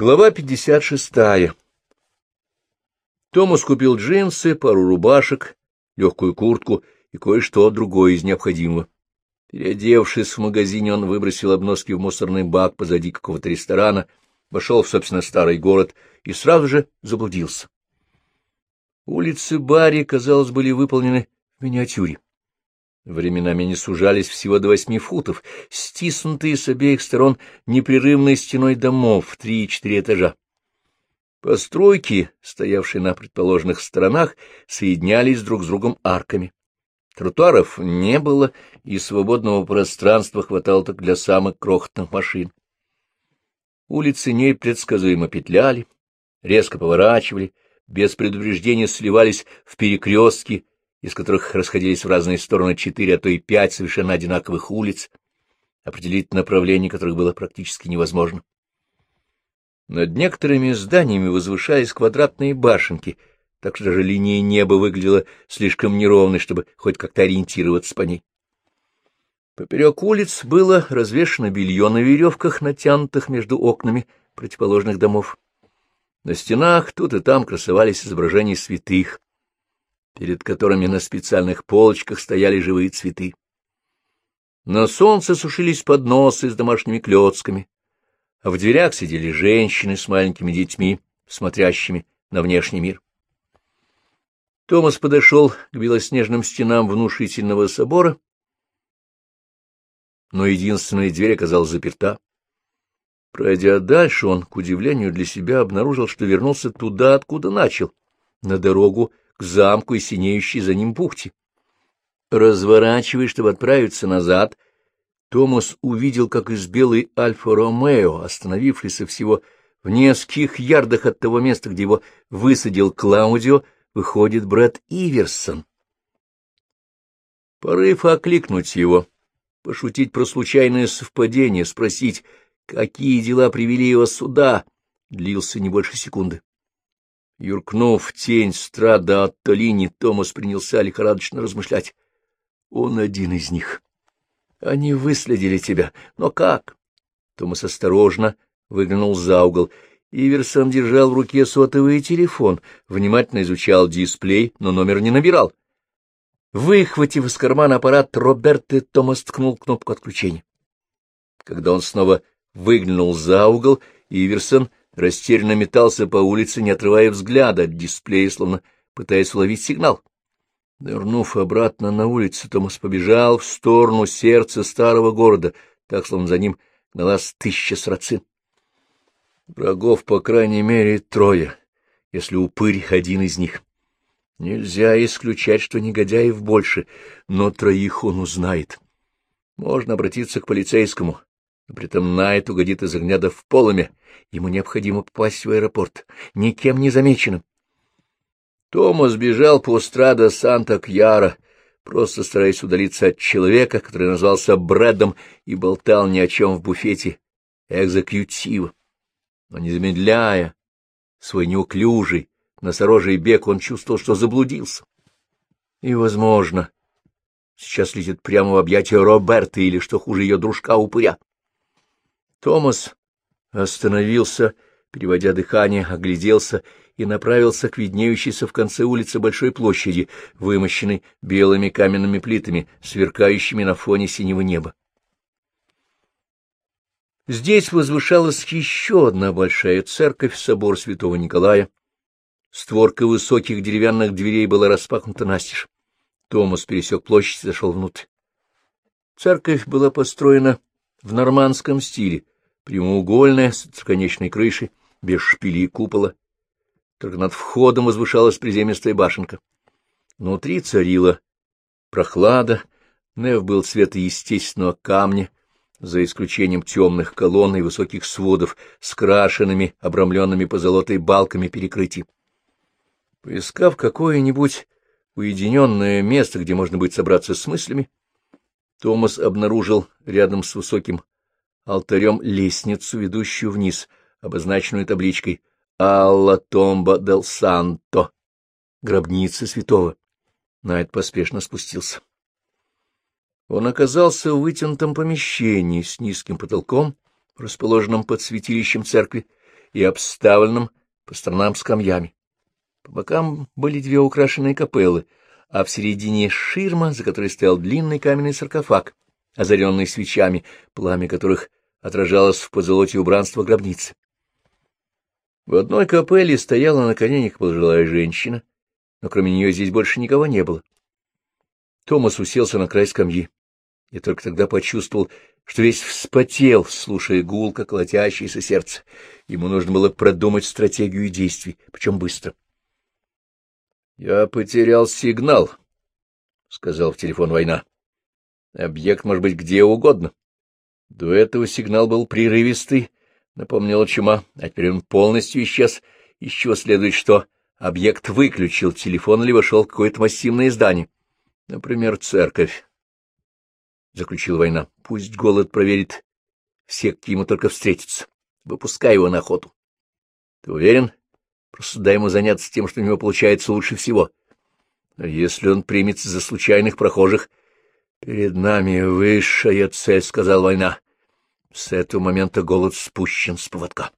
Глава 56. Томас купил джинсы, пару рубашек, легкую куртку и кое-что другое из необходимого. Переодевшись в магазине, он выбросил обноски в мусорный бак позади какого-то ресторана, вошел в, собственно, старый город и сразу же заблудился. Улицы Барри, казалось, были выполнены в миниатюре. Временами они сужались всего до восьми футов, стиснутые с обеих сторон непрерывной стеной домов в три-четыре этажа. Постройки, стоявшие на предположенных сторонах, соединялись друг с другом арками. Тротуаров не было, и свободного пространства хватало только для самых крохотных машин. Улицы непредсказуемо петляли, резко поворачивали, без предупреждения сливались в перекрестки, из которых расходились в разные стороны четыре, а то и пять совершенно одинаковых улиц, определить направление которых было практически невозможно. Над некоторыми зданиями возвышались квадратные башенки, так что даже линия неба выглядела слишком неровной, чтобы хоть как-то ориентироваться по ней. Поперек улиц было развешано белье на веревках, натянутых между окнами противоположных домов. На стенах тут и там красовались изображения святых, перед которыми на специальных полочках стояли живые цветы. На солнце сушились подносы с домашними клетками, а в дверях сидели женщины с маленькими детьми, смотрящими на внешний мир. Томас подошел к белоснежным стенам внушительного собора, но единственная дверь оказалась заперта. Пройдя дальше, он, к удивлению для себя, обнаружил, что вернулся туда, откуда начал, на дорогу к замку и синеющей за ним бухте. Разворачиваясь, чтобы отправиться назад, Томас увидел, как из белой Альфа-Ромео, остановившейся всего в нескольких ярдах от того места, где его высадил Клаудио, выходит Брэд Иверсон. Порыв окликнуть его, пошутить про случайное совпадение, спросить, какие дела привели его сюда, длился не больше секунды. Юркнув в тень страда от Толини, Томас принялся лихорадочно размышлять. Он один из них. Они выследили тебя. Но как? Томас осторожно выглянул за угол. Иверсон держал в руке сотовый телефон, внимательно изучал дисплей, но номер не набирал. Выхватив из кармана аппарат Роберты, Томас ткнул кнопку отключения. Когда он снова выглянул за угол, Иверсон растерянно метался по улице, не отрывая взгляда от дисплея, словно пытаясь уловить сигнал. Нырнув обратно на улицу, Томас побежал в сторону сердца старого города, так, словно за ним гналась тысяча срацин. Врагов, по крайней мере, трое, если упырь один из них. Нельзя исключать, что негодяев больше, но троих он узнает. Можно обратиться к полицейскому, но при этом Найт угодит из огня в полыми. Ему необходимо попасть в аэропорт, никем не замеченным. Томас бежал по страда Санта-Кьяра, просто стараясь удалиться от человека, который назвался Брэдом и болтал ни о чем в буфете экзекьютива. Но не замедляя свой неуклюжий, носорожий бег, он чувствовал, что заблудился. И, возможно, сейчас летит прямо в объятия Роберта или, что хуже, ее дружка-упыря. Томас остановился, переводя дыхание, огляделся и направился к виднеющейся в конце улицы большой площади, вымощенной белыми каменными плитами, сверкающими на фоне синего неба. Здесь возвышалась еще одна большая церковь, собор святого Николая. Створка высоких деревянных дверей была распахнута настежь. Томас пересек площадь и зашел внутрь. Церковь была построена в нормандском стиле, прямоугольная, с конечной крышей, без шпилей и купола. Только над входом возвышалась приземистая башенка. Внутри царила прохлада, Нев был цвета естественного камня, за исключением темных колонн и высоких сводов с крашенными, обрамленными позолотой балками перекрытий. Поискав какое-нибудь уединенное место, где можно будет собраться с мыслями, Томас обнаружил рядом с высоким алтарем лестницу, ведущую вниз, обозначенную табличкой «Алла Томба дел Санто» — гробница святого. Найт поспешно спустился. Он оказался в вытянутом помещении с низким потолком, расположенном под святилищем церкви, и обставленным по сторонам скамьями. По бокам были две украшенные капеллы, а в середине ширма, за которой стоял длинный каменный саркофаг, озаренный свечами, пламя которых отражалось в позолоте убранства гробницы. В одной капелле стояла на коленях пожилая женщина, но кроме нее здесь больше никого не было. Томас уселся на край скамьи. Я только тогда почувствовал, что весь вспотел, слушая гул, как колотящееся сердце. Ему нужно было продумать стратегию действий, причем быстро. — Я потерял сигнал, — сказал в телефон война. — Объект может быть где угодно. До этого сигнал был прерывистый, напомнила чума, а теперь он полностью исчез, из чего следует, что объект выключил телефон или вошел в какое-то массивное здание. Например, церковь. Заключил война. Пусть голод проверит всех, кто ему только встретится. Выпускай его на охоту. Ты уверен? Просто дай ему заняться тем, что у него получается лучше всего. А если он примется за случайных прохожих? Перед нами высшая цель, — сказал война. С этого момента голод спущен с поводка.